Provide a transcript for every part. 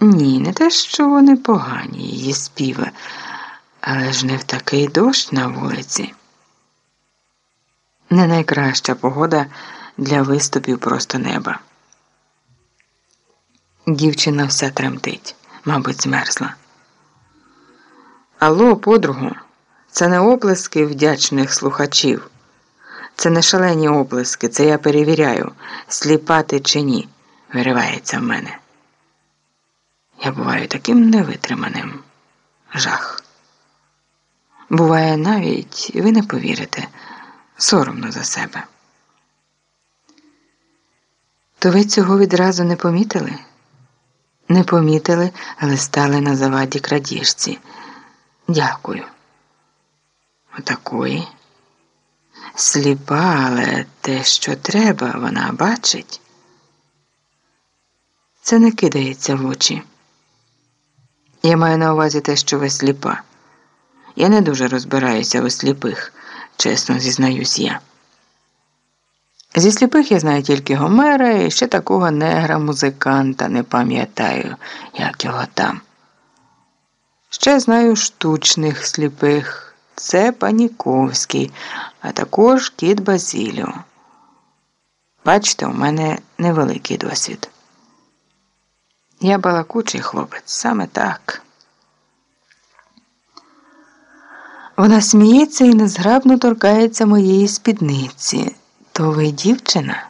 Ні, не те, що вони погані, її співи, але ж не в такий дощ на вулиці. Не найкраща погода для виступів просто неба. Дівчина вся тремтить, мабуть, змерзла. Алло, подругу, це не оплески вдячних слухачів. Це не шалені оплески, це я перевіряю, сліпа ти чи ні, виривається в мене. Я буваю таким невитриманим жах. Буває навіть, ви не повірите, соромно за себе. То ви цього відразу не помітили? Не помітили, але стали на заваді крадіжці. Дякую. Отакої. Сліпа, але те, що треба, вона бачить. Це не кидається в очі. Я маю на увазі те, що ви сліпа. Я не дуже розбираюся у сліпих, чесно зізнаюсь я. Зі сліпих я знаю тільки Гомера і ще такого негра-музиканта не пам'ятаю, як його там. Ще знаю штучних сліпих. Це Паніковський, а також кіт Базіліо. Бачите, у мене невеликий досвід. Я балакучий хлопець, саме так. Вона сміється і незграбно торкається моєї спідниці. То ви дівчина?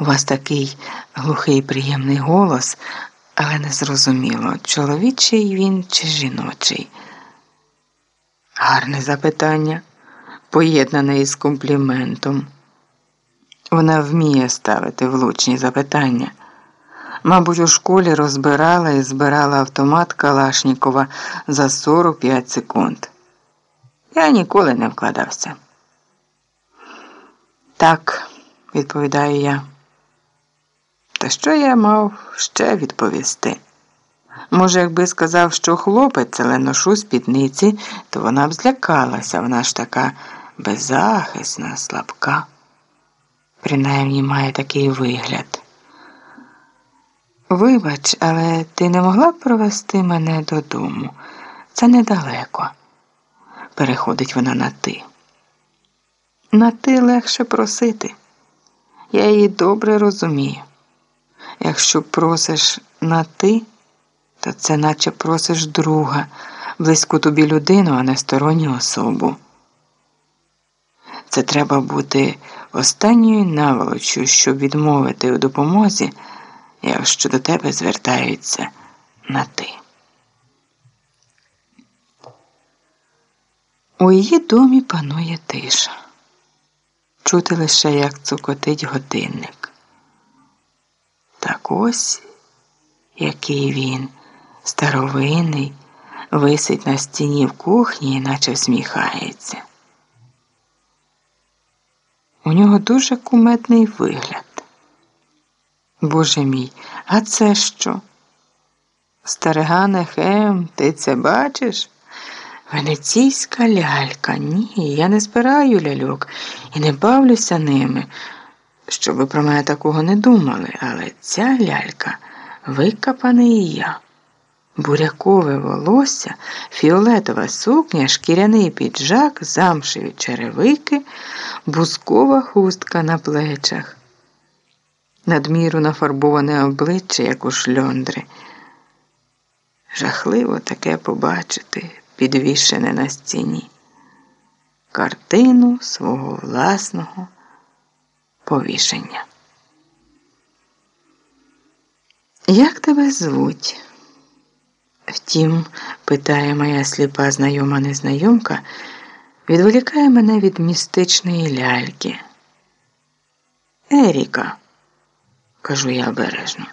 У вас такий глухий приємний голос, але незрозуміло, чоловічий він чи жіночий. Гарне запитання, поєднане із компліментом. Вона вміє ставити влучні запитання. Мабуть, у школі розбирала і збирала автомат Калашнікова за 45 секунд. Я ніколи не вкладався. Так, відповідаю я. Та що я мав ще відповісти? Може, якби сказав, що хлопець, але ношу спідниці, то вона б злякалася, вона ж така беззахисна, слабка. Принаймні має такий вигляд. Вибач, але ти не могла б провести мене додому. Це недалеко. Переходить вона на ти. На ти легше просити. Я її добре розумію. Якщо просиш на ти, то це наче просиш друга, близьку тобі людину, а не сторонню особу. Це треба бути останньою наволочю, щоб відмовити у допомозі, якщо до тебе звертаються на ти. У її домі панує тиша. Чути лише, як цокотить годинник. Так ось, який він, старовинний, висить на стіні в кухні, і наче всміхається. У нього дуже куметний вигляд. Боже мій, а це що? Старигане Хем, ти це бачиш? Венеційська лялька. Ні, я не збираю ляльок і не бавлюся ними, щоб ви про мене такого не думали, але ця лялька викопаний я. Бурякове волосся, фіолетова сукня, шкіряний піджак, замшеві черевики, бускова хустка на плечах, надміру нафарбоване обличчя, як у шльондри. Жахливо таке побачити підвішене на стіні, картину свого власного повішення. Як тебе звуть? Втім, питає моя сліпа знайома незнайомка, відволікає мене від містичної ляльки. Еріка, кажу я обережно.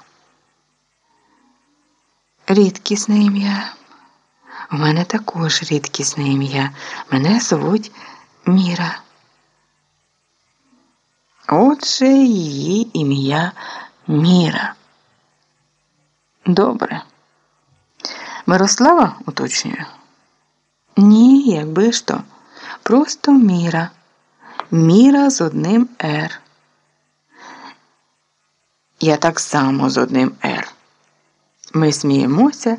Рідкісне ім'я. У мене також рідкісне ім'я. Мене звуть Міра. Отже, її ім'я Міра. Добре. Мирослава уточнює? Ні, якби ж то. Просто Міра. Міра з одним Р. Я так само з одним Р. Ми сміємося